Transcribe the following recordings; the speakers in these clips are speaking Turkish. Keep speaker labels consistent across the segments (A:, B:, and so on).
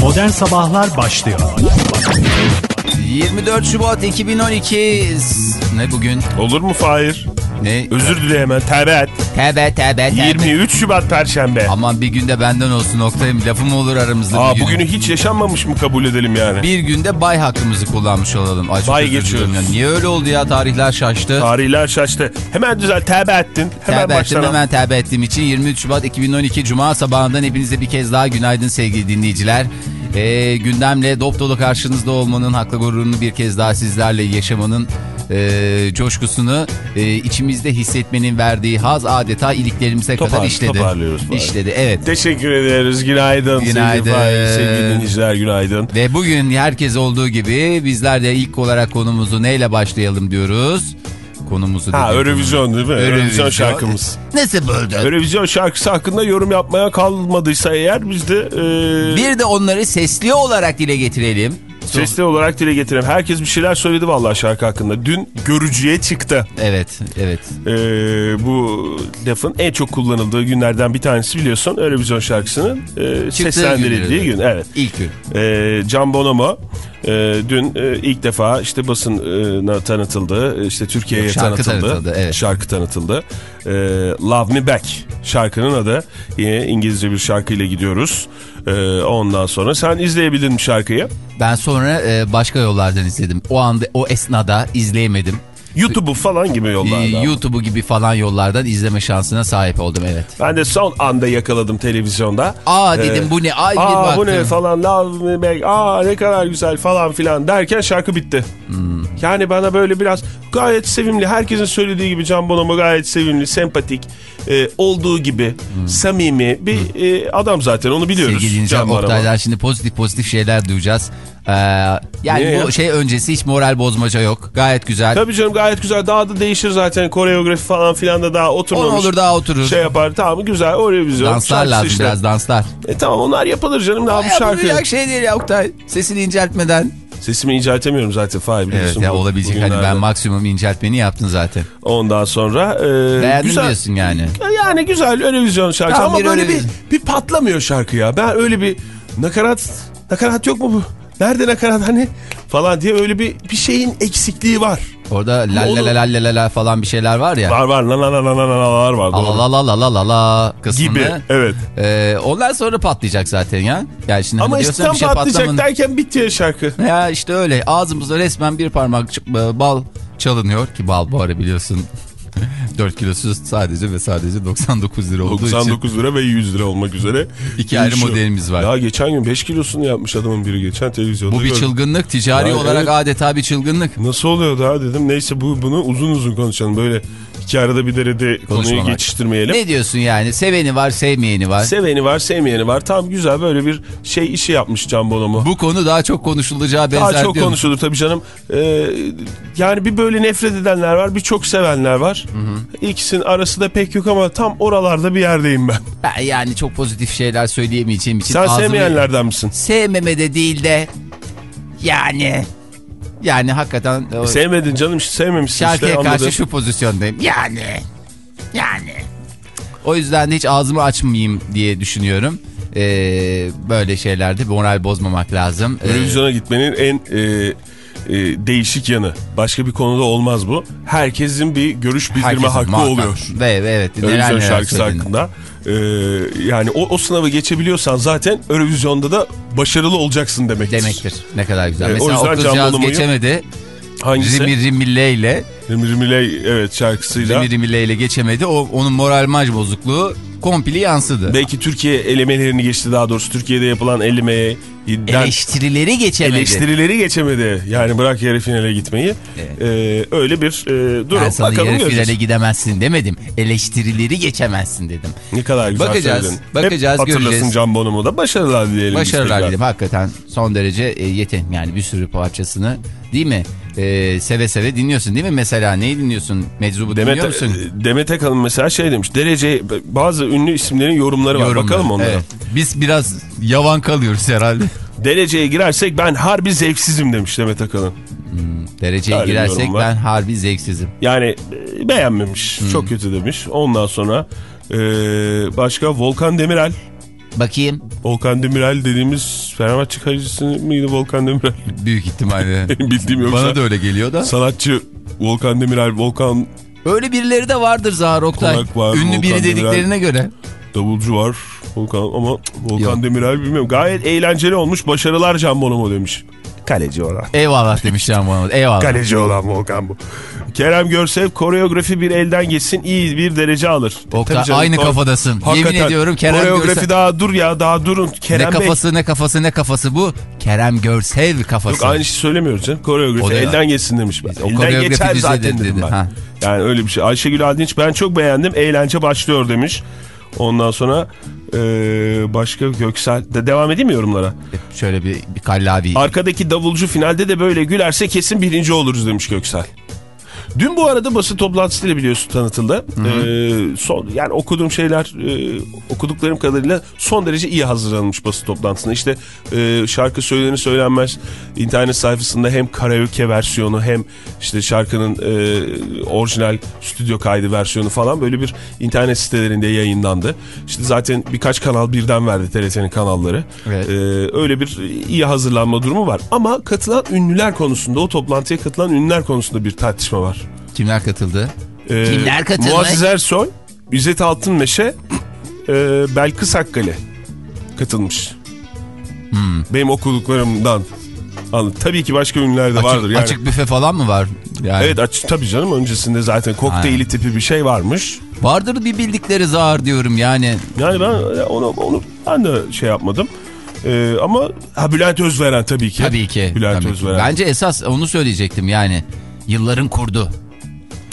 A: Modern Sabahlar başlıyor.
B: 24 Şubat 2012 ne bugün?
C: Olur mu Fahir?
B: Ne?
C: Özür dile hemen. Tevbe et.
B: Tebe tebe tebe.
C: 23 Şubat Perşembe.
B: Aman bir günde benden olsun Oktay'ım lafı mı olur aramızda
C: Aa bugünü hiç yaşanmamış mı kabul edelim yani?
B: Bir günde bay hakkımızı kullanmış olalım. Ay,
C: Bay geçiyoruz.
B: ya. Niye öyle oldu ya tarihler şaştı.
C: Tarihler şaştı. Hemen düzel tevbe ettin. Hemen
B: Tevbe ettim hemen tevbe ettiğim için 23 Şubat 2012 Cuma sabahından hepinize bir kez daha günaydın sevgili dinleyiciler. Ee, gündemle dop dolu karşınızda olmanın haklı gururunu bir kez daha sizlerle yaşamanın e, coşkusunu e, içimizde hissetmenin verdiği haz adeta iliklerimize kadar
C: Topar-
B: işledi.
C: toparlıyoruz bari.
B: İşledi evet.
C: Teşekkür ederiz. Günaydın.
B: Günaydın.
C: Sevgili, sevgili dinleyiciler günaydın.
B: Ve bugün herkes olduğu gibi bizler de ilk olarak konumuzu neyle başlayalım diyoruz. Konumuzu
C: Ha Eurovision değil mi? Eurovision şarkımız.
B: Nasıl buldun?
C: Eurovision şarkısı hakkında yorum yapmaya kalmadıysa eğer biz de e,
B: Bir de onları sesli olarak dile getirelim.
C: Sesli olarak dile getirelim. Herkes bir şeyler söyledi vallahi şarkı hakkında. Dün görücüye çıktı.
B: Evet, evet.
C: Ee, bu lafın en çok kullanıldığı günlerden bir tanesi biliyorsun Eurovision şarkısının e, seslendirildiği gün. Evet.
B: İlk gün.
C: Ee, Can Bonomo e, dün e, ilk defa işte basına tanıtıldı. E, işte Türkiye'ye tanıtıldı.
B: tanıtıldı, evet.
C: Şarkı tanıtıldı. Ee, Love Me Back şarkının adı. Yine İngilizce bir şarkıyla gidiyoruz. Ee, ondan sonra sen izleyebildin mi şarkıyı?
B: Ben sonra e, başka yollardan izledim. O anda, o esnada izleyemedim.
C: YouTube'u falan gibi
B: Ee,
C: yollardan.
B: YouTube'u gibi falan yollardan izleme şansına sahip oldum evet.
C: Ben de son anda yakaladım televizyonda.
B: Aa dedim
C: Ee,
B: bu ne? Ay
C: Aa
B: baktım.
C: bu ne falan love me back. Aa ne kadar güzel falan filan derken şarkı bitti.
B: Hmm.
C: Yani bana böyle biraz gayet sevimli. Herkesin söylediği gibi Can Bonomo gayet sevimli, sempatik, e, olduğu gibi samimi bir e, adam zaten onu biliyoruz.
B: Hmm. Sevgili dinleyiciler. Oktay'dan şimdi pozitif pozitif şeyler duyacağız. Ee, yani
C: Niye
B: bu
C: ya?
B: şey öncesi hiç moral bozmaca yok. Gayet güzel.
C: Tabii canım gayet güzel. Daha da değişir zaten. Koreografi falan filan da daha oturmamış.
B: On olur daha oturur.
C: Şey yapar tamam güzel. Oraya vizyon.
B: danslar lazım
C: işte.
B: biraz danslar.
C: E tamam onlar yapılır canım. Daha bu şarkı.
B: Yapılacak şey değil ya Oktay. Sesini inceltmeden.
C: Sesimi inceltemiyorum zaten Fahir biliyorsun.
B: Evet ya
C: bu-
B: olabilecek hani ben maksimum inceltmeni yaptın zaten.
C: Ondan sonra e,
B: Beğendin
C: güzel.
B: diyorsun yani.
C: Yani güzel Eurovision şarkısı
B: Tam
C: ama
B: bir
C: böyle
B: Eurovision.
C: bir, bir patlamıyor şarkı ya. Ben öyle bir nakarat nakarat yok mu bu? Nerede nakarat hani falan diye öyle bir bir şeyin eksikliği var.
B: Orada la la
C: Olur.
B: la la la la la falan bir şeyler var ya.
C: Var var la la la la la la var var.
B: La la la la la la la kısmını.
C: Gibi evet.
B: Ee, ondan sonra patlayacak zaten ya. Yani şimdi
C: Ama
B: hani
C: işte
B: diyorsun
C: tam
B: bir şey
C: patlayacak
B: patlamanın-
C: derken bitiyor şarkı.
B: Ya işte öyle ağzımızda resmen bir parmak e, bal çalınıyor ki bal bu ara biliyorsun 4 kilosu sadece ve sadece 99 lira olduğu için
C: 99 lira ve 100 lira olmak üzere.
B: iki ayrı modelimiz var.
C: Ya geçen gün 5 kilosunu yapmış adamın biri geçen televizyonda.
B: bu bir
C: gördüm.
B: çılgınlık ticari
C: Ya
B: olarak
C: evet.
B: adeta bir çılgınlık.
C: Nasıl oluyor daha dedim. Neyse bu bunu uzun uzun konuşalım. Böyle iki arada bir derede konuyu geçiştirmeyelim.
B: Ne diyorsun yani seveni var sevmeyeni var.
C: Seveni var sevmeyeni var. Tam güzel böyle bir şey işi yapmış Can Bonomo.
B: bu konu daha çok konuşulacağı benzer
C: Daha çok
B: diyorum.
C: konuşulur tabii canım. Ee, yani bir böyle nefret edenler var, bir çok sevenler var. İkisinin arası da pek yok ama tam oralarda bir yerdeyim ben.
B: Ben yani çok pozitif şeyler söyleyemeyeceğim için.
C: Sen sevmeyenlerden misin?
B: Sevmeme de değil de yani yani hakikaten o
C: Sevmedin canım sevmemişsin
B: şarkıya
C: işte
B: karşı
C: anladım.
B: şu pozisyondayım. Yani yani. O yüzden de hiç ağzımı açmayayım diye düşünüyorum. Ee, böyle şeylerde moral bozmamak lazım. Ee,
C: Eurovision'a gitmenin en e, e, değişik yanı. Başka bir konuda olmaz bu. Herkesin bir görüş bildirme
B: herkesin
C: hakkı
B: muhakkak.
C: oluyor.
B: Ve, ve evet. neler neler
C: şarkısı
B: söyledin.
C: hakkında. Ee, yani o, o sınavı geçebiliyorsan zaten Eurovision'da da başarılı olacaksın demektir.
B: Demektir. Ne kadar güzel.
C: Ee,
B: Mesela o, kızcağız geçemedi.
C: Hangisi?
B: Rimi Rimile ile
C: Rimi Rimiley evet şarkısıyla.
B: Rimi Rimile ile geçemedi. O, onun moral maç bozukluğu komple yansıdı.
C: Belki Türkiye elemelerini geçti daha doğrusu Türkiye'de yapılan elemeye
B: Eleştirileri geçemedi.
C: eleştirileri geçemedi. Yani bırak yarı finale gitmeyi. Ee, öyle bir e, durum.
B: Ben sana
C: Bakalım
B: yarı
C: göreceğiz.
B: finale gidemezsin demedim. Eleştirileri geçemezsin dedim.
C: Ne kadar güzel
B: Bakacağız,
C: söyledin.
B: bakacağız,
C: Hep hatırlasın
B: göreceğiz.
C: Can Bonomo da başarılar dileyelim.
B: Başarılar diledim. Hakikaten son derece e, yetin. Yani bir sürü parçasını değil mi? E, seve seve dinliyorsun değil mi? Mesela neyi dinliyorsun? Meczubu dinliyor
C: Demet,
B: musun?
C: e, Demet Akalın mesela şey demiş. Derece bazı ünlü isimlerin yorumları var.
B: Yorumları.
C: Bakalım onlara.
B: Evet. Biz biraz yavan kalıyoruz herhalde.
C: Dereceye girersek ben harbi zevksizim demiş Demet Akalın.
B: Dereceye
C: Öyle bir
B: girersek ben harbi zevksizim.
C: Yani e, beğenmemiş.
B: Hmm.
C: Çok kötü demiş. Ondan sonra e, başka Volkan Demirel.
B: Bakayım.
C: Volkan Demirel dediğimiz Fenerbahçe kalecisi miydi Volkan Demirel?
B: Büyük ihtimalle.
C: Benim bildiğim yoksa.
B: Bana da öyle geliyor da.
C: Sanatçı Volkan Demirel, Volkan
B: Öyle birileri de vardır Zahar Oktay.
C: Var,
B: Ünlü
C: Volkan
B: biri
C: Demirel.
B: dediklerine göre.
C: Davulcu var. Volkan ama Volkan
B: Yok.
C: Demirel bilmiyorum. Gayet eğlenceli olmuş. Başarılar Can Bonomo demiş. Kaleci olan.
B: Eyvallah demiş Can bana. Eyvallah.
C: Kaleci olan Volkan bu. Kerem Görsev koreografi bir elden geçsin iyi bir derece alır.
B: Oktay,
C: Tabii canım,
B: aynı kafadasın.
C: Hakikaten.
B: Yemin ediyorum Kerem
C: Koreografi
B: Görsev.
C: daha dur ya daha durun. Kerem
B: ne
C: Bey.
B: kafası ne kafası ne kafası bu. Kerem Görsev kafası.
C: Yok aynı şey söylemiyoruz canım. Koreografi elden geçsin demiş. Ben.
B: o
C: elden geçer zaten
B: dedi.
C: dedim ben.
B: Ha.
C: Yani öyle bir şey. Ayşegül Aldinç ben çok beğendim. Eğlence başlıyor demiş. Ondan sonra eee, başka Göksel de devam edeyim mi yorumlara?
B: Şöyle bir, bir kallavi.
C: Arkadaki davulcu finalde de böyle gülerse kesin birinci oluruz demiş Göksel. Dün bu arada basın toplantısıyla biliyorsun tanıtıldı. Ee, son, yani okuduğum şeyler, e, okuduklarım kadarıyla son derece iyi hazırlanmış basın toplantısına. İşte e, şarkı söylenir söylenmez internet sayfasında hem karaoke versiyonu hem işte şarkının e, orijinal stüdyo kaydı versiyonu falan böyle bir internet sitelerinde yayınlandı. İşte zaten birkaç kanal birden verdi TRT'nin kanalları.
B: Evet.
C: Ee, öyle bir iyi hazırlanma durumu var. Ama katılan ünlüler konusunda, o toplantıya katılan ünlüler konusunda bir tartışma var.
B: Kimler katıldı?
C: Ee,
B: Kimler katıldı?
C: Muazzez Ersoy, İzzet Altınmeşe, e, Belkıs Hakkale katılmış.
B: Hmm.
C: Benim okuduklarımdan. Anladım. Tabii ki başka ünlüler de vardır.
B: Açık,
C: Yani.
B: açık büfe falan mı var? Yani
C: Evet açık tabii canım öncesinde zaten kokteyli
B: Aynen.
C: tipi bir şey varmış.
B: Vardır bir bildikleri zar diyorum yani.
C: Yani ben onu, onu ben de şey yapmadım. Ee, ama ha, Bülent Özveren tabii ki.
B: Tabii ki.
C: Bülent
B: tabii ki.
C: Özveren.
B: Bence esas onu söyleyecektim yani. Yılların kurdu.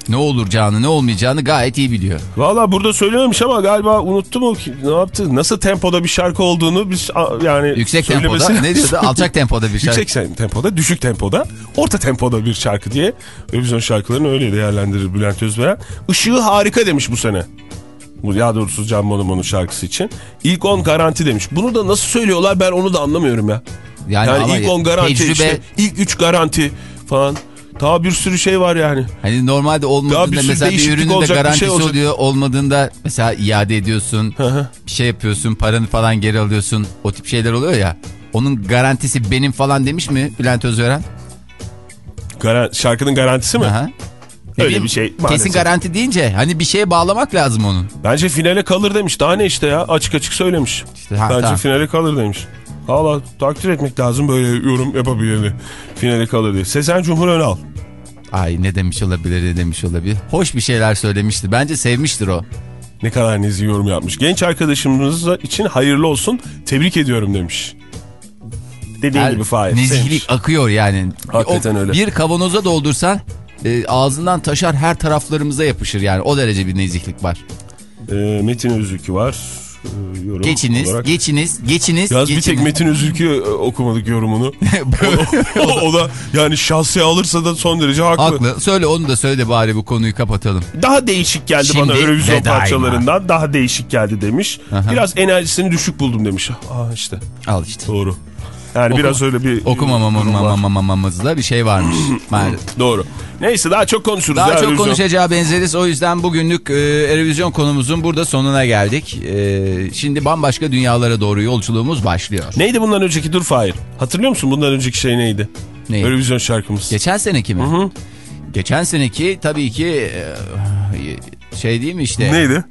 B: Ne olacağını ne olmayacağını gayet iyi biliyor.
C: Valla burada söylememiş ama galiba unuttu mu ki ne yaptı? Nasıl tempoda bir şarkı olduğunu biz yani
B: Yüksek
C: söylemesi-
B: tempoda ne diyordu? Alçak tempoda bir şarkı.
C: Yüksek tempoda, düşük tempoda, orta tempoda bir şarkı diye Eurovision şarkılarını öyle değerlendirir Bülent Özveren. Işığı harika demiş bu sene. Bu ya doğrusu Can Bonomo'nun şarkısı için. İlk 10 garanti demiş. Bunu da nasıl söylüyorlar ben onu da anlamıyorum ya.
B: Yani,
C: Yani, ilk 10 garanti
B: tecrübe
C: işte ilk 3 garanti falan. Daha bir sürü şey var yani.
B: hani normalde olmadığında
C: bir
B: mesela bir ürünün de
C: bir
B: garantisi
C: şey olacak.
B: oluyor. Olmadığında mesela iade ediyorsun.
C: Hı hı.
B: bir şey yapıyorsun paranı falan geri alıyorsun. O tip şeyler oluyor ya. Onun garantisi benim falan demiş mi Bülent Özveren?
C: Garan- şarkının garantisi mi?
B: Aha. Ne
C: Öyle
B: bileyim,
C: bir şey
B: Kesin
C: maalesef.
B: garanti deyince hani bir şeye bağlamak lazım onun.
C: Bence finale kalır demiş. Daha ne işte ya açık açık söylemiş.
B: İşte, ha,
C: Bence
B: tamam.
C: finale kalır demiş. Valla takdir etmek lazım böyle yorum yapabileni. Finale kalır diye. Sezen Cumhur Önal.
B: Ay ne demiş olabilir ne demiş olabilir. Hoş bir şeyler söylemişti. Bence sevmiştir o.
C: Ne kadar nezih yorum yapmış. Genç arkadaşımız için hayırlı olsun. Tebrik ediyorum demiş. Dediğin gibi Fahir.
B: nezihlik
C: sevmiş.
B: akıyor yani.
C: Hakikaten
B: O
C: öyle.
B: Bir kavanoza doldursan e, ağzından taşar her taraflarımıza yapışır yani. O derece bir nezihlik var.
C: Ee, Metin Özülkü var. Ee, yorum
B: Geçiniz,
C: olarak.
B: geçiniz, geçiniz.
C: Yaz bir tek
B: geçiniz.
C: Metin Özülkü e, okumadık yorumunu. o, o da yani şahsi alırsa da son derece haklı.
B: Haklı. Söyle onu da söyle bari bu konuyu kapatalım.
C: Daha değişik geldi
B: Şimdi
C: bana Eurovision
B: daima.
C: parçalarından. Daha değişik geldi demiş.
B: Aha.
C: Biraz enerjisini düşük buldum demiş. Aa işte
B: Al işte.
C: doğru. Yani
B: Oku-
C: biraz öyle bir.
B: Okumamamamamamızda bir şey varmış. Maalesef.
C: Doğru. Neyse daha çok konuşuruz.
B: Daha
C: ya
B: çok
C: Eurovision.
B: konuşacağı benzeriz. O yüzden bugünlük e, Erevizyon konumuzun burada sonuna geldik. E, şimdi bambaşka dünyalara doğru yolculuğumuz başlıyor.
C: Neydi bundan önceki dur Fahir? Hatırlıyor musun bundan önceki şey neydi?
B: Ne?
C: Eurovision şarkımız.
B: Geçen seneki mi?
C: Hı hı.
B: Geçen seneki tabii ki e, şey değil mi işte?
C: Neydi?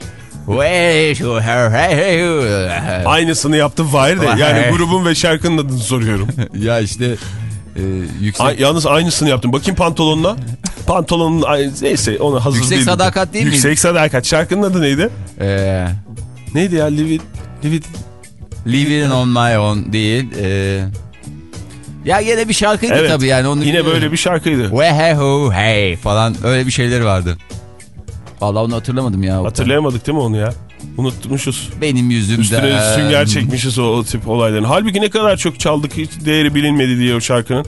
C: Aynısını yaptım Fahir de. Yani grubun ve şarkının adını soruyorum.
B: ya işte e, yüksek
C: Ay, yalnız aynısını yaptım. Bakayım pantolonuna. Pantolonun neyse ona hazır
B: Yüksek. Sadakat değil miydi?
C: Yüksek Sadakat. Şarkının adı neydi?
B: e,
C: Neydi ya? Live it, live it.
B: Living on my own değil. E, ya yine bir şarkıydı
C: Evet.
B: tabii yani. Onu
C: Yine böyle bir şarkıydı.
B: Ve he hu hey falan öyle bir şeyleri vardı. Vallahi onu hatırlamadım ya.
C: Hatırlayamadık değil mi onu ya? Unutmuşuz.
B: Benim yüzümden.
C: Üstüne sünger çekmişiz o, o tip olayların. Halbuki ne kadar çok çaldık hiç değeri bilinmedi diye o şarkının.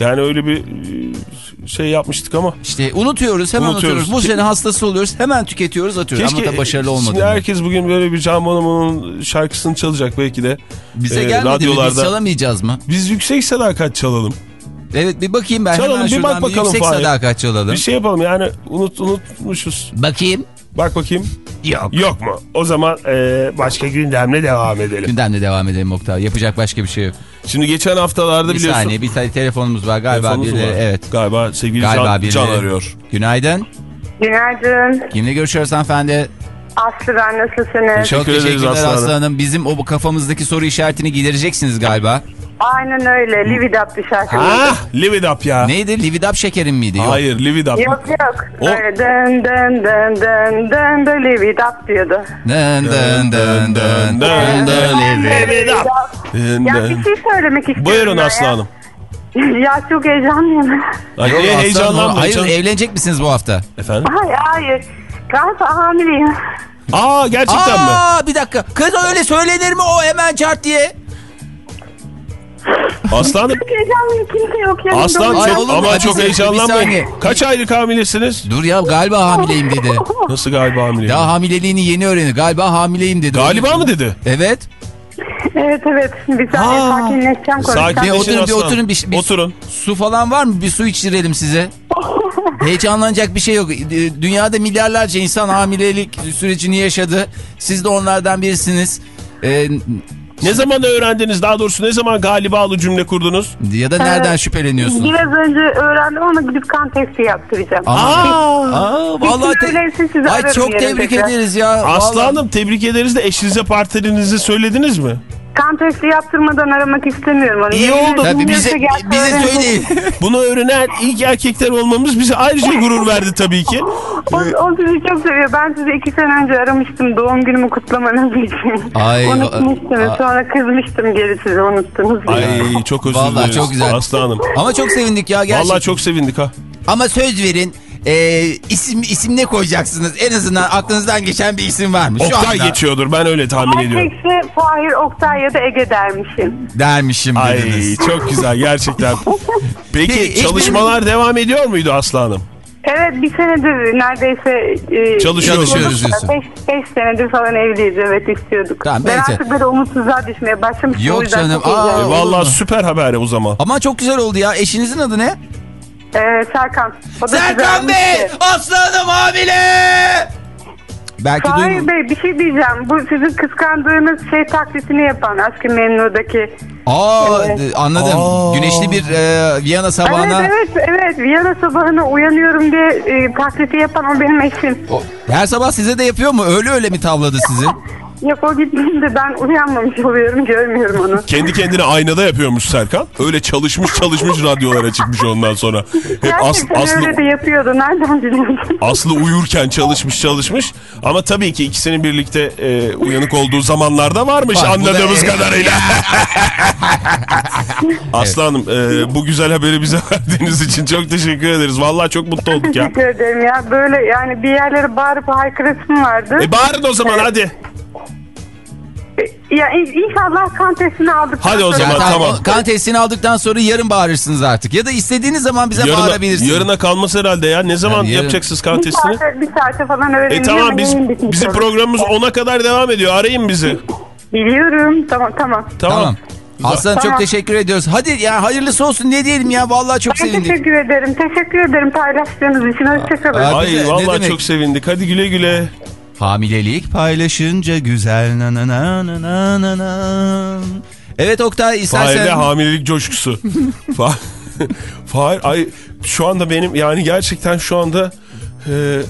C: Yani öyle bir e, şey yapmıştık ama.
B: İşte unutuyoruz hemen
C: Unutuyoruz.
B: unutuyoruz. Bu sene hastası oluyoruz hemen tüketiyoruz atıyoruz. Ama da başarılı olmadı.
C: Şimdi herkes bugün böyle bir Can Bonomo'nun şarkısını çalacak belki de.
B: Bize
C: e,
B: gelmedi mi? Biz
C: radyolarda.
B: çalamayacağız mı?
C: Biz yüksek sadakat çalalım.
B: Evet bir bakayım ben
C: Çalalım,
B: hemen
C: bir
B: şuradan
C: bak
B: bir
C: bakalım
B: yüksek
C: Fahir.
B: sadakat çalalım.
C: Bir şey yapalım yani unut, unutmuşuz.
B: Bakayım.
C: Bak bakayım.
B: Yok.
C: Yok mu? O zaman e, başka gündemle devam edelim.
B: Gündemle devam edelim Oktay. Yapacak başka bir şey yok.
C: Şimdi geçen haftalarda
B: Bir
C: biliyorsun.
B: saniye bir tane telefonumuz var galiba.
C: Telefonumuz
B: birileri-
C: var.
B: Evet.
C: Galiba sevgili
B: Galiba
C: Can,
B: birileri-
C: Can arıyor.
B: Günaydın.
D: Günaydın.
B: Kimle görüşüyoruz hanımefendi?
D: Aslı ben nasılsınız?
B: Çok
C: ederiz
B: teşekkürler.
C: Aslı Hanım.
B: Bizim o kafamızdaki soru işaretini gidereceksiniz galiba.
D: Aynen öyle. İt up dışarıda.
C: Ha, up ya.
B: Neydi? Lividap şekerim miydi? Yok.
C: Hayır up.
D: Yok yok.
C: O-
D: dön dön dön dön dön dön live it up diyordu.
B: Dın dın dın live.
C: it up. Dın
D: Ya bir şey söylemek istiyorum.
C: Buyurun Aslı
D: ya.
C: Hanım.
D: Ya çok heyecanlıyım.
C: Ay,
B: Yok,
C: heyecanlanmayın
B: Hayır
C: canım?
B: evlenecek misiniz bu hafta?
C: Efendim?
D: Hayır hayır. Galiba hamileyim.
C: Aa gerçekten mi?
B: Aa bir dakika. Kız öyle söylenir mi o hemen çart diye?
C: Aslı Hanım.
D: Çok heyecanlıyım. Kimse yok yanımda.
C: Aslan
B: Ay,
C: çok, ama çok
B: bir
C: heyecanlanmayın. Kaç aylık hamilesiniz?
B: Dur ya galiba hamileyim dedi.
C: Nasıl galiba hamileyim?
B: Daha hamileliğini yeni öğrendi. Galiba hamileyim dedi.
C: Galiba mı dedi?
B: Evet.
D: Evet evet. Bir saniye
C: Ha.
D: sakinleşeceğim.
B: Bir
C: Sakinleşin
B: oturun bir
C: Aslı
B: oturun. Bir, bir
C: Oturun.
B: Su falan var mı? Bir su içirelim size. Heyecanlanacak bir şey yok. Ee, Dünyada milyarlarca insan hamilelik sürecini yaşadı. Siz de onlardan birisiniz. Ee,
C: Ne zaman öğrendiniz? Daha doğrusu ne zaman galibalı cümle kurdunuz?
B: ya da nereden şüpheleniyorsunuz?
D: Biraz önce öğrendim ama gidip kan testi yaptıracağım.
C: Aa!
B: Aa, vallahi te- Ay çok tebrik ederiz ya.
C: Aslı. Hanım tebrik ederiz de eşinize partnerinizi söylediniz mi?
D: Kan testi yaptırmadan aramak istemiyorum onu.
C: İyi
D: Yemin
C: oldu.
B: Tabii bize, bize söyleyin.
C: Bunu öğrenen ilk erkekler olmamız bize ayrıca gurur verdi tabii ki.
D: O, o sizi çok seviyor. Ben sizi iki sene önce aramıştım doğum günümü kutlamanız için.
B: Ay,
D: Unutmuştunuz. Sonra kızmıştım geri sizi unuttunuz. diye.
C: Ay çok özür
B: Vallahi
C: dileriz
B: çok güzel.
C: Aslı Hanım.
B: Ama çok sevindik ya gerçekten.
C: Vallahi çok sevindik ha.
B: Ama söz verin. E, isim isim ne koyacaksınız? En azından aklınızdan geçen bir isim var mı? Şu
C: Oktay
B: anda
C: geçiyordur ben öyle tahmin ediyorum.
D: Erkekse Fahir, Oktay ya da Ege dermişim.
B: dermişim
C: Ay
B: dediniz.
C: çok güzel gerçekten. Peki çalışmalar devam ediyor muydu Aslı Hanım?
D: Evet bir senedir neredeyse e,
C: Çalışıyoruz.
B: Çalışıyoruz diyorsun.
D: Beş, beş senedir falan evliyiz evet istiyorduk.
B: Tamam,
D: ben
B: neyse.
D: artık böyle umutsuzluğa düşmeye başlamıştım.
B: Yok canım, aa,
C: E, vallahi süper haber o zaman.
B: Ama çok güzel oldu ya. Eşinizin adı ne?
D: Ee, Serkan. O da
B: Serkan Bey! Aslanım hamile! Belki
D: Fahir. Bey bir şey diyeceğim. Bu sizin kıskandığınız şey taklitini yapan Aşkı Memnu'daki.
B: Aa
D: Evet.
B: anladım.
C: Aa.
B: Güneşli bir e, Viyana sabahına.
D: Evet evet evet. Viyana sabahına uyanıyorum diye e, taklidi yapan o benim eşim.
B: O- her sabah size de yapıyor mu? Öyle öyle mi tavladı sizi?
D: Yok o gittiğinde ben uyanmamış oluyorum görmüyorum onu.
C: Kendi kendine aynada yapıyormuş Serkan. Öyle çalışmış çalışmış radyolara çıkmış ondan sonra. Hep as,
D: Gerçekten
C: Aslı,
D: öyle de yapıyordu. Nereden biliyorsun?
C: Aslı uyurken çalışmış çalışmış. Ama tabii ki ikisinin birlikte e, uyanık olduğu zamanlarda varmış
B: Var, bu da-
C: anladığımız kadarıyla. Aslı Hanım e, bu güzel haberi bize verdiğiniz için çok teşekkür ederiz. Vallahi çok mutlu olduk ya.
D: Teşekkür ederim ya. Böyle yani bir yerlere bağırıp haykırısım vardı.
C: E bağırın o zaman hadi.
D: Ya in- inşallah kan testini aldık.
C: Hadi o zaman.
B: Ya,
C: tamam.
B: Kan testini aldıktan sonra yarın bağırırsınız artık. Ya da istediğiniz zaman bize
C: Yarına,
B: bağırabilirsiniz.
C: yarına kalmaz herhalde ya. Ne zaman
B: Yani yarın-
C: yapacaksınız kan
D: Bir
C: testini?
D: saate, bir saate falan öğreneceğim.
C: E tamam biz bizim
D: olur.
C: programımız 10'a kadar devam ediyor. Arayın bizi.
D: Biliyorum. Tamam tamam.
C: Tamam.
B: Tamam. Aslan çok
D: Tamam.
B: teşekkür ediyoruz. Hadi ya hayırlısı olsun ne diyelim ya vallahi çok
D: Ben
B: sevindik.
D: teşekkür ederim. Teşekkür ederim paylaştığınız için. Hoşçakalın.
C: Ay vallahi çok sevindik. Hadi güle güle.
B: Hamilelik paylaşınca güzel na na na na na na. Evet Oktay istersen.
C: Fahir'de hamilelik coşkusu. Fa Fahir ay şu anda benim yani gerçekten şu anda e,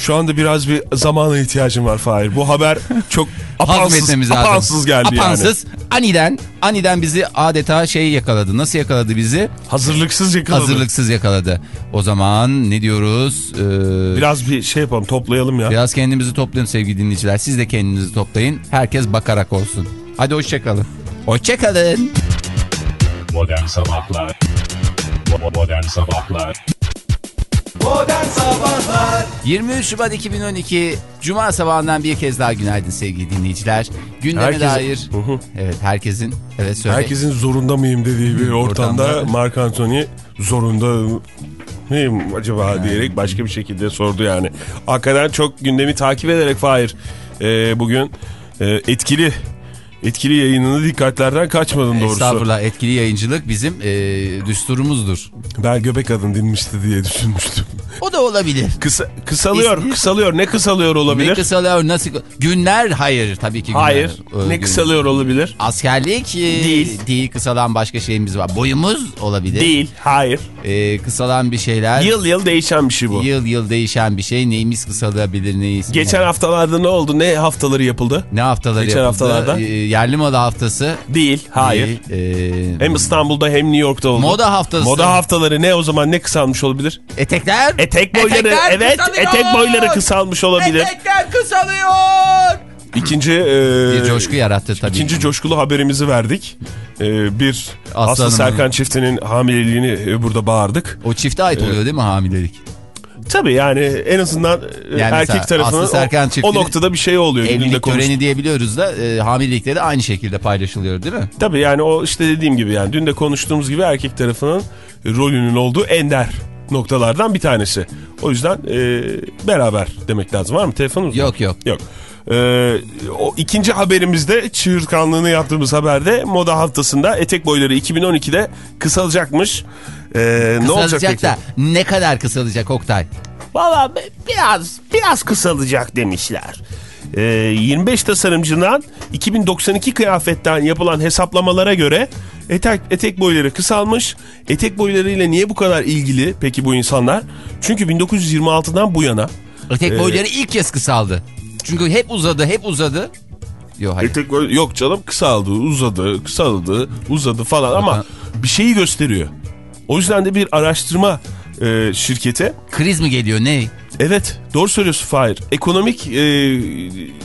C: şu anda biraz bir zamana ihtiyacım var Fahir. Bu haber çok apansız, apansız geldi yani.
B: Apansız. Aniden, aniden bizi adeta şey yakaladı. Nasıl yakaladı bizi?
C: Hazırlıksız yakaladı.
B: Hazırlıksız yakaladı. O zaman ne diyoruz? Ee,
C: Biraz bir şey yapalım toplayalım ya.
B: biraz kendimizi toplayın sevgili dinleyiciler. Siz de kendinizi toplayın. Herkes bakarak olsun. Hadi hoşçakalın. Hoşçakalın.
E: Modern Sabahlar Bo- Modern Sabahlar
B: 23 Şubat 2012 Cuma sabahından bir kez daha günaydın sevgili dinleyiciler. Gündeme
C: Herkesin-
B: dair. Evet herkesin. Evet söyle.
C: Herkesin zorunda mıyım dediği bir ortamda,
B: Ortamda.
C: Mark Anthony zorunda mıyım acaba diyerek başka bir şekilde sordu yani. Hakikaten çok gündemi takip ederek Fahir e, bugün e, etkili etkili yayınını dikkatlerden kaçmadın doğrusu.
B: Estağfurullah etkili yayıncılık bizim e, düsturumuzdur.
C: Ben göbek adın dinmişti diye düşünmüştüm.
B: O da olabilir.
C: Kısa, kısalıyor, kısalıyor. Ne kısalıyor olabilir?
B: Ne kısalıyor nasıl? Günler hayır tabii ki günler.
C: Hayır.
B: Ee,
C: Ne
B: gün-
C: kısalıyor olabilir?
B: Askerlik e,
C: Değil.
B: değil kısalan başka şeyimiz var. Boyumuz olabilir.
C: Değil. Hayır.
B: Ee, kısalan bir şeyler.
C: Yıl yıl değişen bir şey bu.
B: Yıl yıl değişen bir şey. Neyimiz kısalabilir neyiz?
C: Geçen haftalarda ne oldu? Ne haftaları yapıldı?
B: ne haftaları
C: geçen
B: yapıldı?
C: haftalarda?
B: Ee, yerli moda haftası.
C: Değil. Hayır.
B: Değil. Ee,
C: Hem İstanbul'da hem New York'ta oldu.
B: Moda haftası.
C: Moda haftaları ne o zaman ne kısalmış olabilir?
B: etekler.
C: Etek boyları
B: Etekler
C: evet
B: kısalıyor.
C: etek boyları kısalmış olabilir.
B: Etekler kısalıyor.
C: İkinci e,
B: Bir coşku yarattı tabii.
C: ikinci coşkulu haberimizi verdik. E, bir Aslı
B: Aslanım.
C: Serkan çiftinin hamileliğini e, burada bağırdık.
B: O çifte ait oluyor değil mi hamilelik?
C: Tabii yani en azından e,
B: Yani
C: erkek tarafının
B: Aslı Serkan
C: o, o noktada bir şey oluyor. gününde
B: Evlilik töreni diyebiliyoruz da e, hamilelikte de aynı şekilde paylaşılıyor değil mi?
C: Tabii yani o işte dediğim gibi yani dün de konuştuğumuz gibi erkek tarafının rolünün olduğu ender noktalardan bir tanesi. O yüzden e, beraber demek lazım. Var mı telefonumuz?
B: Yok yok.
C: Yok. Ee, o ikinci haberimizde çığırtkanlığını yaptığımız haberde moda haftasında etek boyları 2012'de kısalacakmış. Ee, ne olacak
B: Kısalacak
C: peki?
B: da ne kadar kısalacak Oktay?
C: Valla biraz biraz kısalacak demişler. Ee, 25 tasarımcından 2092 kıyafetten yapılan hesaplamalara göre etek, etek boyları kısalmış. Etek boylarıyla niye bu kadar ilgili peki bu insanlar? Çünkü 1926'dan bu yana
B: Etek
C: Ee,
B: boyları ilk kez kısaldı. Çünkü hep uzadı hep uzadı. Yok hayır.
C: Etek boy yok canım kısaldı, uzadı, kısaldı, uzadı falan ama bir şeyi gösteriyor. O yüzden de bir araştırma e, şirketi
B: Kriz mi geliyor ne?
C: evet doğru söylüyorsun Fahir. Ekonomik e,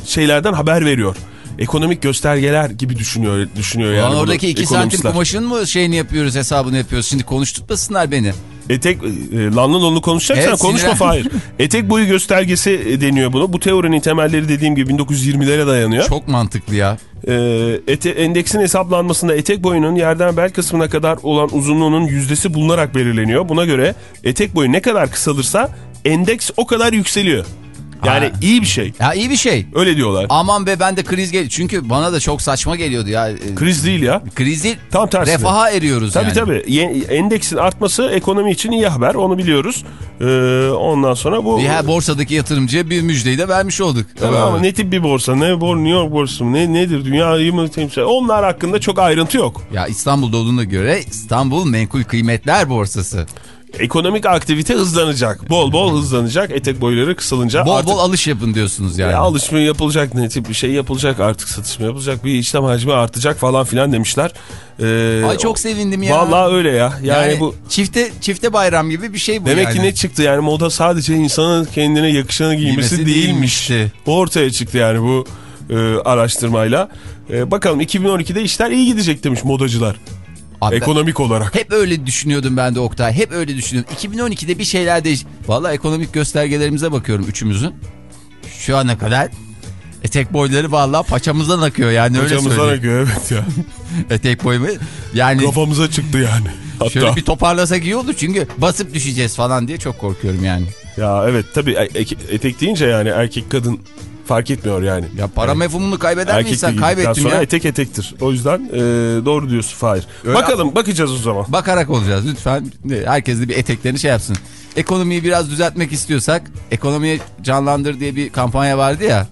C: şeylerden haber veriyor. Ekonomik göstergeler gibi düşünüyor düşünüyor yani.
B: Lan
C: bunu
B: oradaki iki santim kumaşın mı şeyini yapıyoruz hesabını yapıyoruz. Şimdi konuşturmasınlar beni.
C: Etek e, lanlı donlu konuşacaksan
B: Evet,
C: konuşma
B: sinirlen-
C: Fahir. Etek boyu göstergesi e, deniyor bunu. Bu teorinin temelleri dediğim gibi 1920'lere dayanıyor.
B: Çok mantıklı ya.
C: Ee, ete, endeksin hesaplanmasında etek boyunun yerden bel kısmına kadar olan uzunluğunun yüzdesi bulunarak belirleniyor. Buna göre etek boyu ne kadar kısalırsa endeks o kadar yükseliyor. Yani
B: Ha.
C: iyi bir şey.
B: Ya iyi bir şey.
C: Öyle diyorlar.
B: Aman be ben de kriz gel. Çünkü bana da çok saçma geliyordu ya.
C: Kriz değil ya.
B: Kriz değil.
C: Tam tersine.
B: Refaha eriyoruz
C: Tabii
B: yani.
C: tabii. Ye- Endeksin artması ekonomi için iyi haber. Onu biliyoruz. Ee, ondan sonra bu...
B: Her borsadaki yatırımcıya bir müjdeyi de vermiş olduk.
C: Tabii ama ne tip bir borsa? Ne bor New York borsası mı? Ne, nedir? Dünyayı mı temsil Onlar hakkında çok ayrıntı yok.
B: Ya İstanbul'da olduğuna göre İstanbul Menkul Kıymetler Borsası.
C: Ekonomik aktivite hızlanacak. Bol bol hızlanacak. Etek boyları kısılınca
B: Bol
C: artık
B: bol alış yapın diyorsunuz yani.
C: Ya alışma yapılacak ne tip bir şey yapılacak artık satış mı yapılacak bir işlem hacmi artacak falan filan demişler. Ee,
B: Ay çok sevindim ya.
C: Vallahi öyle ya. Yani,
B: Yani,
C: bu
B: çifte çifte bayram gibi bir şey bu
C: demek
B: yani.
C: ki ne çıktı yani moda sadece insanın kendine yakışanı giymesi
B: Giymesi
C: değilmiş.
B: değilmişti.
C: Ortaya çıktı yani bu e, araştırmayla. E, bakalım 2012'de işler iyi gidecek demiş modacılar.
B: Abi ben-
C: Ekonomik olarak.
B: Hep öyle düşünüyordum ben de Oktay. Hep öyle düşünüyordum. 2012'de bir şeyler değiş. Valla ekonomik göstergelerimize bakıyorum üçümüzün. Şu ana kadar etek boyları valla paçamızdan akıyor yani öyle
C: Hocamızdan
B: söyleyeyim.
C: akıyor evet ya.
B: Etek boyu yani
C: Kafamıza çıktı yani. Hatta.
B: şöyle bir toparlasak iyi olur çünkü basıp düşeceğiz falan diye çok korkuyorum yani.
C: Ya evet tabii e- e- etek deyince yani erkek kadın fark etmiyor yani.
B: Ya para mefhumunu kaybeder mi insan? Kaybettim
C: sonra
B: ya.
C: etek etektir. O yüzden e, doğru diyorsun Fahir.
B: Öyle-
C: Bakalım bakacağız o zaman.
B: Bakarak olacağız lütfen. Herkes de bir eteklerini şey yapsın. Ekonomiyi biraz düzeltmek istiyorsak ekonomiyi canlandır diye bir kampanya vardı ya.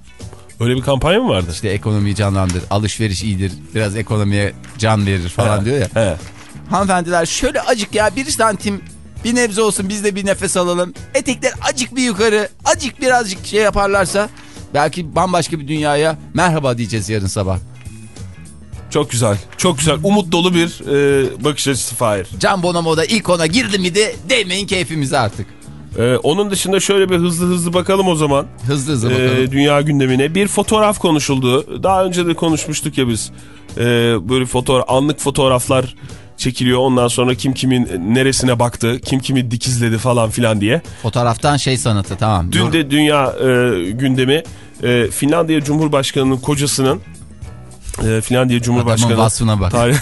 C: Öyle bir kampanya mı vardı?
B: İşte ekonomiyi canlandır, alışveriş iyidir, biraz ekonomiye can verir falan
C: He,
B: diyor ya.
C: He.
B: Hanımefendiler şöyle acık ya bir santim bir nebze olsun biz de bir nefes alalım. Etekler acık bir yukarı, acık birazcık şey yaparlarsa belki bambaşka bir dünyaya merhaba diyeceğiz yarın sabah.
C: Çok güzel. Çok güzel. Umut dolu bir e, bakış açısı Fahir.
B: Can Bonomo'da ilk ona girdi mi de değmeyin keyfimize artık.
C: E, onun dışında şöyle bir hızlı hızlı bakalım o zaman.
B: Hızlı hızlı
C: E,
B: bakalım.
C: dünya gündemine. Bir fotoğraf konuşuldu. Daha önce de konuşmuştuk ya biz. E, böyle fotoğraf, anlık fotoğraflar çekiliyor. Ondan sonra kim kimin neresine baktı, kim kimi dikizledi falan filan diye.
B: Fotoğraftan şey sanatı tamam.
C: Dün de dünya e, gündemi e, Finlandiya Cumhurbaşkanı'nın kocasının e, Finlandiya Cumhurbaşkanı
B: Adamın vasfına bak.
C: tarih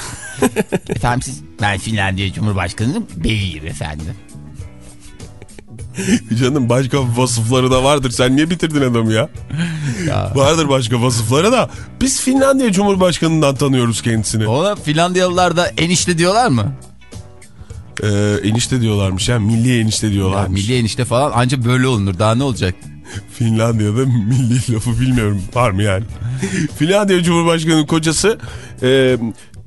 B: Efendim siz ben Finlandiya Cumhurbaşkanı'nın beyiyim efendim.
C: canım başka vasıfları da vardır. Sen niye bitirdin adamı ya?
B: Ya.
C: Vardır başka vasıfları da biz Finlandiya Cumhurbaşkanı'ndan tanıyoruz kendisini.
B: Ona Finlandiyalılar da enişte diyorlar mı?
C: Ee, enişte diyorlarmış ya milli enişte
B: Ya
C: diyorlarmış.
B: milli enişte falan anca böyle olunur. Daha ne olacak?
C: Finlandiya'da milli lafı bilmiyorum var mı yani? Finlandiya Cumhurbaşkanı'nın kocası e,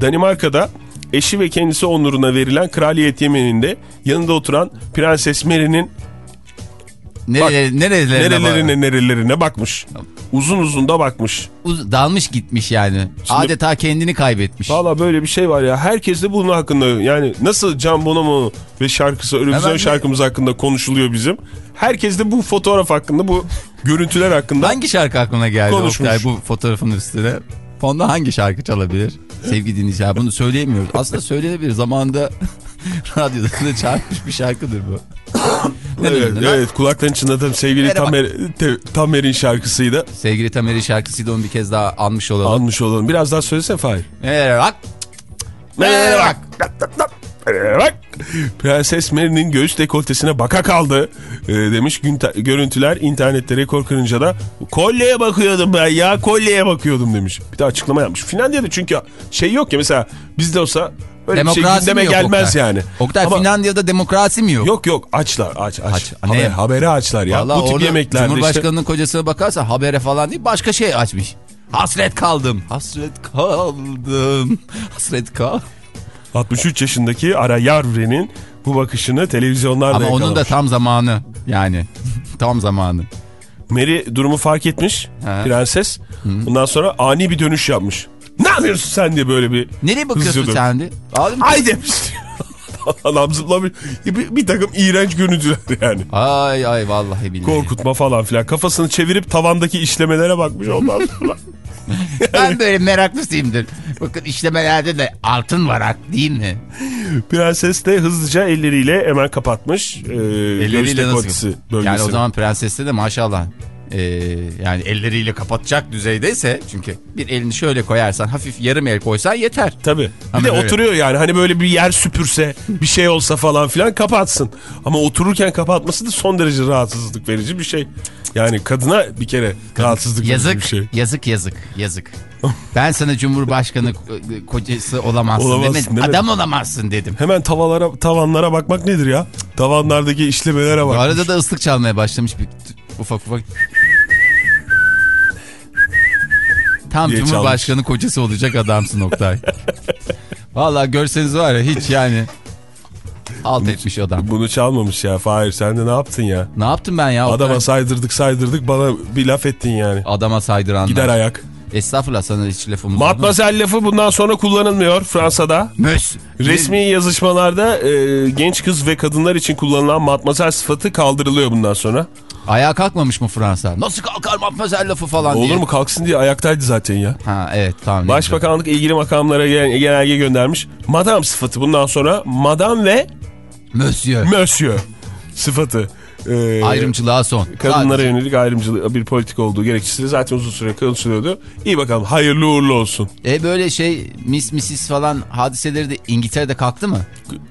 C: Danimarka'da eşi ve kendisi onuruna verilen kraliyet yemeğinde yanında oturan Prenses Mary'nin
B: Nereye, nerelerine
C: nerelerine nerelerine bakmış. Uzun uzun da bakmış.
B: Uz- dalmış gitmiş yani. Adeta kendini kaybetmiş.
C: Valla böyle bir şey var ya. Herkes de bunun hakkında yani nasıl Can Bonomo ve şarkısı Eurovision şarkımız hakkında konuşuluyor bizim. Herkes de bu fotoğraf hakkında bu görüntüler hakkında
B: Hangi şarkı aklına geldi
C: Konuşmuş.
B: Oktay bu fotoğrafın üstüne? Fonda hangi şarkı çalabilir? Sevgili dinleyiciler bunu söyleyemiyoruz. Aslında söylenebilir. Zamanında radyoda da çarpmış bir şarkıdır bu.
C: Evet, evet kulakların çınladım sevgili
B: Merhaba.
C: Tamer, te- Tamer'in şarkısıydı.
B: Sevgili Tamer'in şarkısıydı onu bir kez daha anmış olalım.
C: Almış olalım. Biraz daha söylesene Fahir.
B: Merhaba bak.
C: Merhaba. Bak. Prenses Mary'nin göğüs dekoltesine baka kaldı e, demiş görüntüler internette rekor kırınca da kolyeye bakıyordum ben ya kolyeye bakıyordum demiş. Bir de açıklama yapmış. Finlandiya'da çünkü şey yok ya mesela bizde olsa öyle bir şey
B: Demokrasi mi
C: gündeme
B: yok
C: gelmez
B: Oktay?
C: yani.
B: Oktay
C: Ama
B: Finlandiya'da demokrasi mi yok?
C: yok yok açlar aç aç.
B: Aç.
C: Haber,
B: Ne?
C: haberi açlar ya.
B: Vallahi
C: Bu tip yemeklerde işte.
B: Cumhurbaşkanının kocasına bakarsa habere falan değil başka şey açmış. Hasret kaldım. Hasret kaldım. Hasret kaldım.
C: 63 yaşındaki Ara Yarvre'nin bu bakışını televizyonlarda
B: Ama onun da
C: yakalamış.
B: tam zamanı. Yani tam zamanı.
C: Mary durumu fark etmiş
B: He.
C: prenses. Bundan sonra ani bir dönüş yapmış. Yapıyorsun sen diye böyle bir
B: Nereye bakıyorsun sen de?
C: Ay demiş. Adam zıplamış. Bir, bir takım iğrenç görüntüler yani.
B: Ay ay vallahi billahi.
C: Korkutma falan filan. Kafasını çevirip tavandaki işlemelere bakmış ondan sonra.
B: Ben böyle meraklısıyımdır. Bakın işlemelerde de altın varak değil mi?
C: Prenses de hızlıca elleriyle hemen kapatmış. Göğüs
B: Elleriyle nasıl?
C: bölgesini.
B: Yani o zaman prenseste de maşallah. Ee, yani elleriyle kapatacak düzeydeyse çünkü bir elini şöyle koyarsan hafif yarım el koysan yeter.
C: Tabii. Bir
B: Ama
C: de
B: böyle.
C: oturuyor yani hani böyle bir yer süpürse bir şey olsa falan filan kapatsın. Ama otururken kapatması da son derece rahatsızlık verici bir şey. Yani kadına bir kere rahatsızlık verici
B: Yazık,
C: bir şey.
B: yazık, yazık, yazık. Ben sana Cumhurbaşkanı ko- kocası olamazsın,
C: Olamazsın
B: demedim.
C: demedim.
B: Adam olamazsın dedim.
C: Hemen tavalara, tavanlara bakmak nedir ya? Tavanlardaki işlemelere
B: Bu
C: bak.
B: arada da ıslık çalmaya başlamış bir ufak ufak. Tam Cumhurbaşkanı kocası olacak adamsın Oktay. Vallahi görseniz var ya hiç yani alt etmiş adam.
C: Bunu çalmamış ya Fahir sen de ne yaptın ya?
B: Ne yaptım ben ya?
C: Adama saydırdık saydırdık bana bir laf ettin yani.
B: Adama saydıranlar.
C: Gider ayak.
B: Estağfurullah sana hiç lafımız.
C: Matmazel lafı bundan sonra kullanılmıyor Fransa'da.
B: Mös.
C: Resmi yazışmalarda e, genç kız ve kadınlar için kullanılan matmazel sıfatı kaldırılıyor bundan sonra.
B: Ayağa kalkmamış mı Fransa? Nasıl kalkar matmazel lafı falan diye.
C: Olur mu kalksın diye ayaktaydı zaten ya.
B: Ha evet tamam.
C: Başbakanlık ilgili makamlara gen- genelge göndermiş. Madam sıfatı bundan sonra madam ve
B: Monsieur.
C: monsieur sıfatı. E,
B: Ayrımcılığa son.
C: Kadınlara
B: Sadece.
C: yönelik ayrımcılık bir politika olduğu gerekçesiyle zaten uzun süre konuşuluyordu. İyi bakalım hayırlı uğurlu olsun.
B: E böyle şey mis misis falan hadiseleri de İngiltere'de kalktı mı?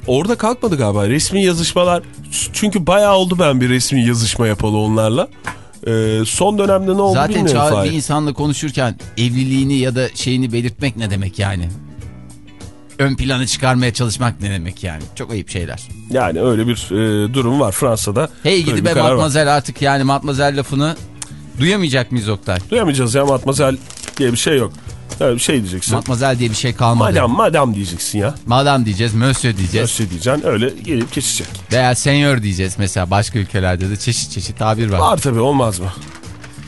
C: Orada kalkmadı galiba resmi yazışmalar. Çünkü bayağı oldu ben bir resmi yazışma yapalı onlarla. Ee, son dönemde ne oldu
B: Zaten
C: bilmiyorum. Fahir.
B: bir insanla konuşurken evliliğini ya da şeyini belirtmek ne demek yani? Ön plana çıkarmaya çalışmak ne demek yani? Çok ayıp şeyler.
C: Yani öyle bir e, durum var Fransa'da.
B: Hey gidi be
C: karar var.
B: matmazel artık yani matmazel lafını duyamayacak mıyız Oktay?
C: Duyamayacağız ya matmazel diye bir şey yok. Öyle bir şey diyeceksin.
B: Matmazel diye bir şey kalmadı.
C: Madam madam diyeceksin ya.
B: Madam diyeceğiz, monsieur diyeceğiz.
C: Nasıl diyeceksin öyle gelip geçecek.
B: Veya senior diyeceğiz mesela başka ülkelerde de çeşit çeşit tabir var.
C: Var tabii olmaz mı?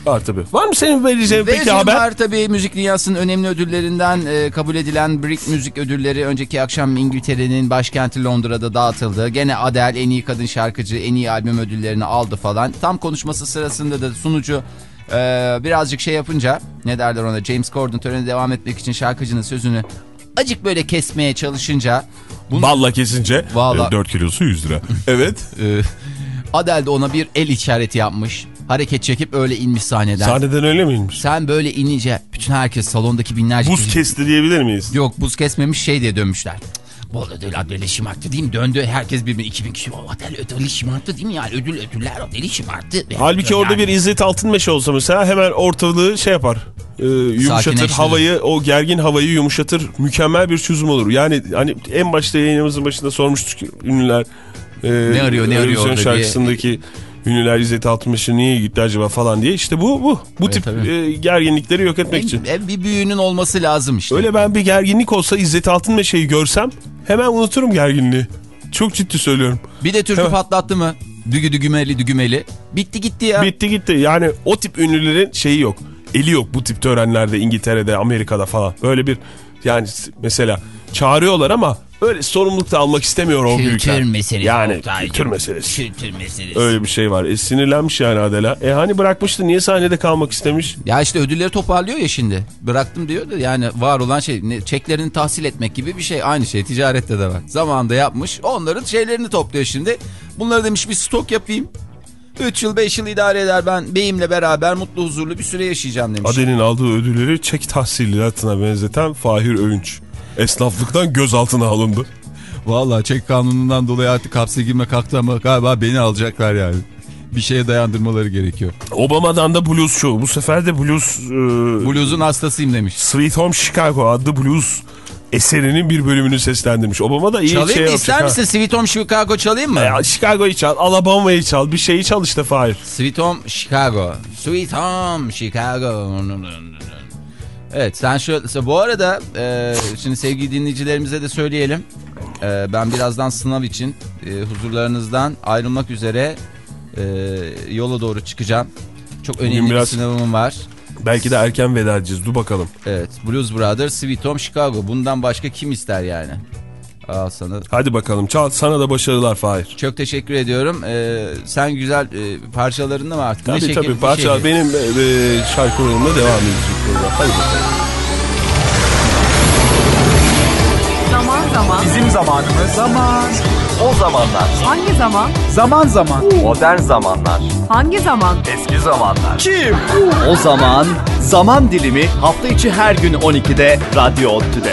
C: Var tabii. Var mı senin vereceğin peki
B: Vereceğim
C: haber?
B: var tabii müzik dünyasının önemli ödüllerinden e, kabul edilen Brit Müzik Ödülleri önceki akşam İngiltere'nin başkenti Londra'da dağıtıldı. Gene Adele en iyi kadın şarkıcı, en iyi albüm ödüllerini aldı falan. Tam konuşması sırasında da sunucu e, birazcık şey yapınca ne derler ona James Corden törene devam etmek için şarkıcının sözünü acık böyle kesmeye çalışınca bunu,
C: Balla kesince
B: Vallahi-
C: 4 kilosu 100 lira. evet.
B: e, Adele de ona bir el işareti yapmış. Hareket çekip öyle inmiş sahneden.
C: Sahneden öyle miymiş?
B: Sen böyle inince bütün herkes salondaki binlerce
C: Buz
B: kişi-
C: kesti diyebilir miyiz?
B: Yok buz kesmemiş şey diye dönmüşler. Bu ödül ödülü şımarttı değil mi? Döndü herkes birbirine 2000 kişi. O ödül ödülü şımarttı değil mi yani? Ödül ödüller ödülü şımarttı.
C: Halbuki orada bir İzzet Altınmeşe olsa mesela hemen ortalığı şey yapar. e, yumuşatır havayı o gergin havayı yumuşatır mükemmel bir çözüm olur. Yani hani en başta yayınımızın başında sormuştuk ünlüler e,
B: Ne arıyor, ne arıyor orada diye.
C: Ünlüler İzzet Altınbaşı niye gitti acaba falan diye işte bu bu bu
B: Evet,
C: tip
B: tabii.
C: e, gerginlikleri yok etmek için.
B: En- en bir büyüğünün olması lazım işte.
C: Öyle ben bir gerginlik olsa İzzet Altınbaşı'yı görsem hemen unuturum gerginliği. Çok ciddi söylüyorum.
B: Bir de türkü
C: Evet.
B: patlattı mı? Dügü dügümeli dügümeli. Bitti gitti ya.
C: Bitti gitti. Yani o tip ünlülerin şeyi yok. Eli yok bu tip törenlerde İngiltere'de, Amerika'da falan. Böyle bir yani mesela çağırıyorlar ama öyle sorumluluk da almak istemiyor o
B: Kültür meselesi.
C: Yani
B: Oktaycığım.
C: kültür meselesi.
B: Kültür meselesi.
C: Öyle bir şey var. E, sinirlenmiş yani Adela. E hani bırakmıştı niye sahnede kalmak istemiş?
B: Ya işte ödülleri toparlıyor ya şimdi. Bıraktım diyor da yani var olan şey ne, çeklerini tahsil etmek gibi bir şey. Aynı şey ticarette de var. Zamanında yapmış. Onların şeylerini topluyor şimdi. Bunları demiş bir stok yapayım. 3 yıl 5 yıl idare eder ben beyimle beraber mutlu huzurlu bir süre yaşayacağım demiş.
C: Adel'in aldığı ödülleri çek tahsilatına benzeten Fahir Öğünç. Esnaflıktan gözaltına alındı.
B: Vallahi çek kanunundan dolayı artık hapse girme kalktı ama galiba beni alacaklar yani. Bir şeye dayandırmaları gerekiyor.
C: Obama'dan da blues show. Bu sefer de blues... e,
B: Blues'un hastasıyım demiş.
C: Sweet Home Chicago adlı blues eserinin bir bölümünü seslendirmiş. Obama da iyi
B: Çalayım
C: şey
B: mı ister misin Sweet Home Chicago çalayım mı?
C: Ya, Chicago'yu çal, Alabama'yı çal, bir şeyi çal işte Fahir.
B: Sweet Home Chicago. Sweet Home Chicago. Evet sen şöyle bu arada e, şimdi sevgili dinleyicilerimize de söyleyelim. E, ben birazdan sınav için e, huzurlarınızdan ayrılmak üzere e, yola doğru çıkacağım. Çok önemli
C: biraz-
B: bir sınavım var.
C: Belki de erken veda edeceğiz. Dur bakalım.
B: Evet Blues Brothers Sweet Home Chicago. Bundan başka kim ister yani? Al sana.
C: Hadi bakalım çal. Sana da başarılar Fahir.
B: Çok teşekkür ediyorum. E, sen güzel e, parçalarında mı artık? Ne
C: Tabii
B: şekil
C: tabii
B: bir
C: parça
B: şeydi?
C: benim e, e, şarkı rolümle devam edecek. program. Hadi bakalım.
F: Zaman zaman.
G: Bizim zamanımız. Zaman. O zamanlar.
F: Hangi zaman?
G: Zaman zaman. Modern zamanlar.
F: Hangi zaman?
G: Eski zamanlar. Kim?
H: O zaman zaman dilimi hafta içi her gün 12'de Radyo Ottu'da.